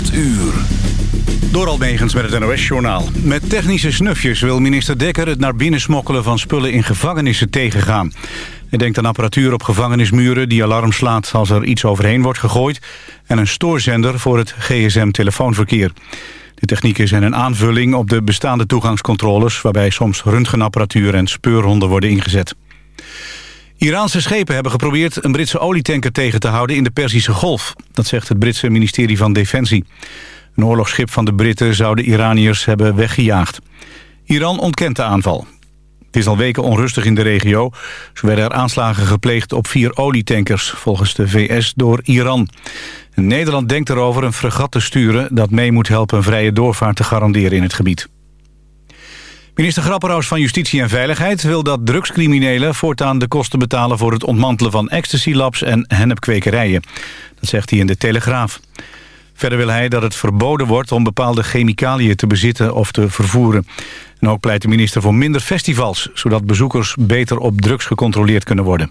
8 uur. Door met het NOS-journaal. Met technische snufjes wil minister Dekker het naar binnen smokkelen van spullen in gevangenissen tegengaan. Hij denkt aan apparatuur op gevangenismuren die alarm slaat als er iets overheen wordt gegooid... en een stoorzender voor het gsm-telefoonverkeer. De technieken zijn een aanvulling op de bestaande toegangscontroles... waarbij soms röntgenapparatuur en speurhonden worden ingezet. Iraanse schepen hebben geprobeerd een Britse olietanker tegen te houden in de Perzische Golf. Dat zegt het Britse ministerie van Defensie. Een oorlogsschip van de Britten zou de Iraniërs hebben weggejaagd. Iran ontkent de aanval. Het is al weken onrustig in de regio. Zo werden er aanslagen gepleegd op vier olietankers, volgens de VS door Iran. Nederland denkt erover een fregat te sturen... dat mee moet helpen een vrije doorvaart te garanderen in het gebied. Minister Grapperhaus van Justitie en Veiligheid wil dat drugscriminelen voortaan de kosten betalen voor het ontmantelen van ecstasy-labs en hennepkwekerijen. Dat zegt hij in de Telegraaf. Verder wil hij dat het verboden wordt om bepaalde chemicaliën te bezitten of te vervoeren. En ook pleit de minister voor minder festivals, zodat bezoekers beter op drugs gecontroleerd kunnen worden.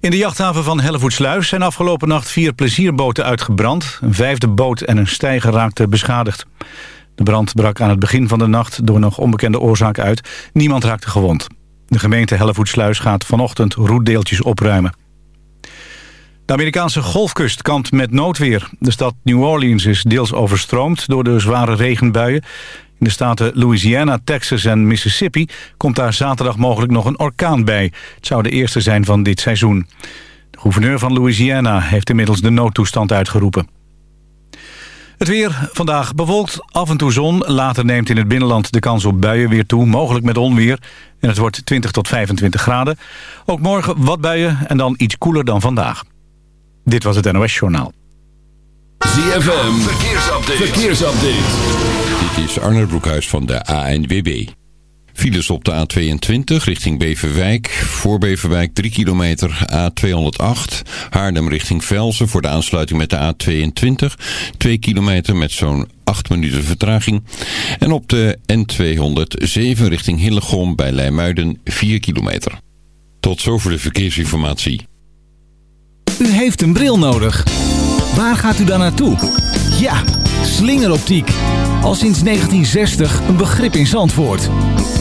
In de jachthaven van Hellevoetsluis zijn afgelopen nacht vier plezierboten uitgebrand. Een vijfde boot en een steiger raakten beschadigd. De brand brak aan het begin van de nacht door nog onbekende oorzaak uit. Niemand raakte gewond. De gemeente Hellevoetsluis gaat vanochtend roetdeeltjes opruimen. De Amerikaanse golfkust kampt met noodweer. De stad New Orleans is deels overstroomd door de zware regenbuien. In de staten Louisiana, Texas en Mississippi komt daar zaterdag mogelijk nog een orkaan bij. Het zou de eerste zijn van dit seizoen. De gouverneur van Louisiana heeft inmiddels de noodtoestand uitgeroepen. Het weer vandaag bewolkt, af en toe zon. Later neemt in het binnenland de kans op buien weer toe, mogelijk met onweer. En het wordt 20 tot 25 graden. Ook morgen wat buien en dan iets koeler dan vandaag. Dit was het NOS Journaal. ZFM, verkeersupdate. verkeersupdate. Dit is Arne Broekhuis van de ANWB. Files op de A22 richting Beverwijk. Voor Beverwijk 3 kilometer A208. Haarlem richting Velzen voor de aansluiting met de A22. 2 kilometer met zo'n 8 minuten vertraging. En op de N207 richting Hillegom bij Leimuiden 4 kilometer. Tot zover de verkeersinformatie. U heeft een bril nodig. Waar gaat u dan naartoe? Ja, slingeroptiek. Al sinds 1960 een begrip in Zandvoort.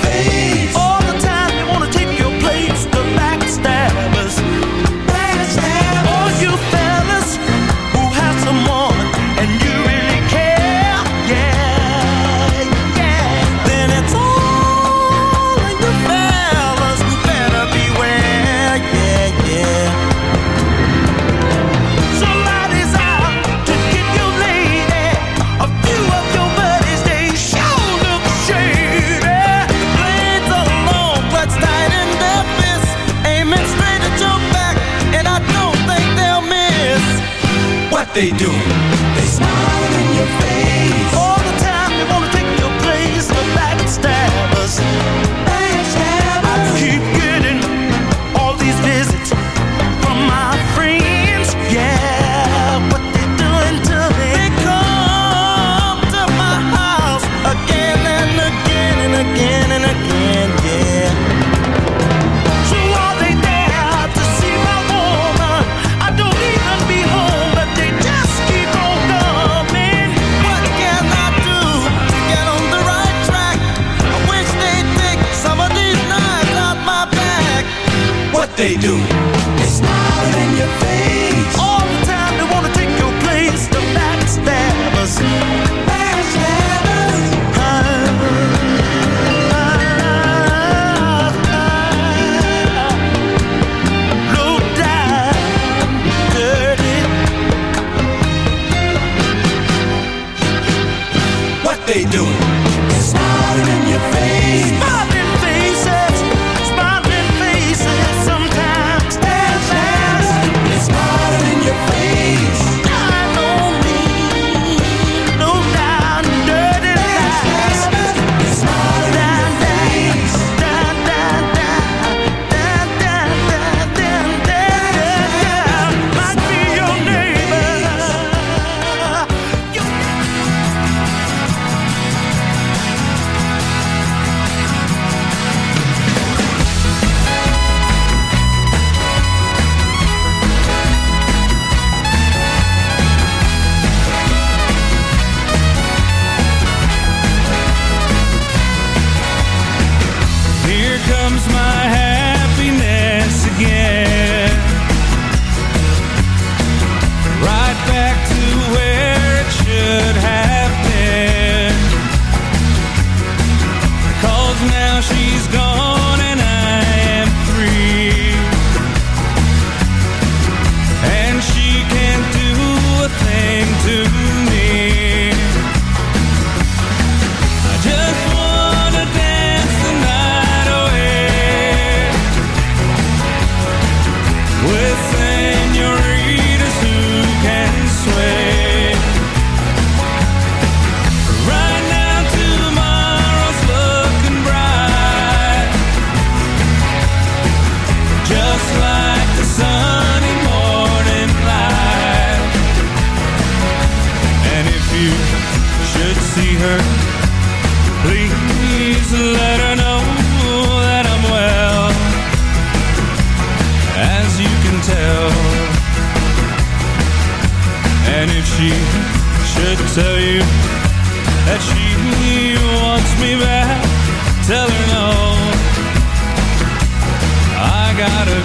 face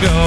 go.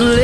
live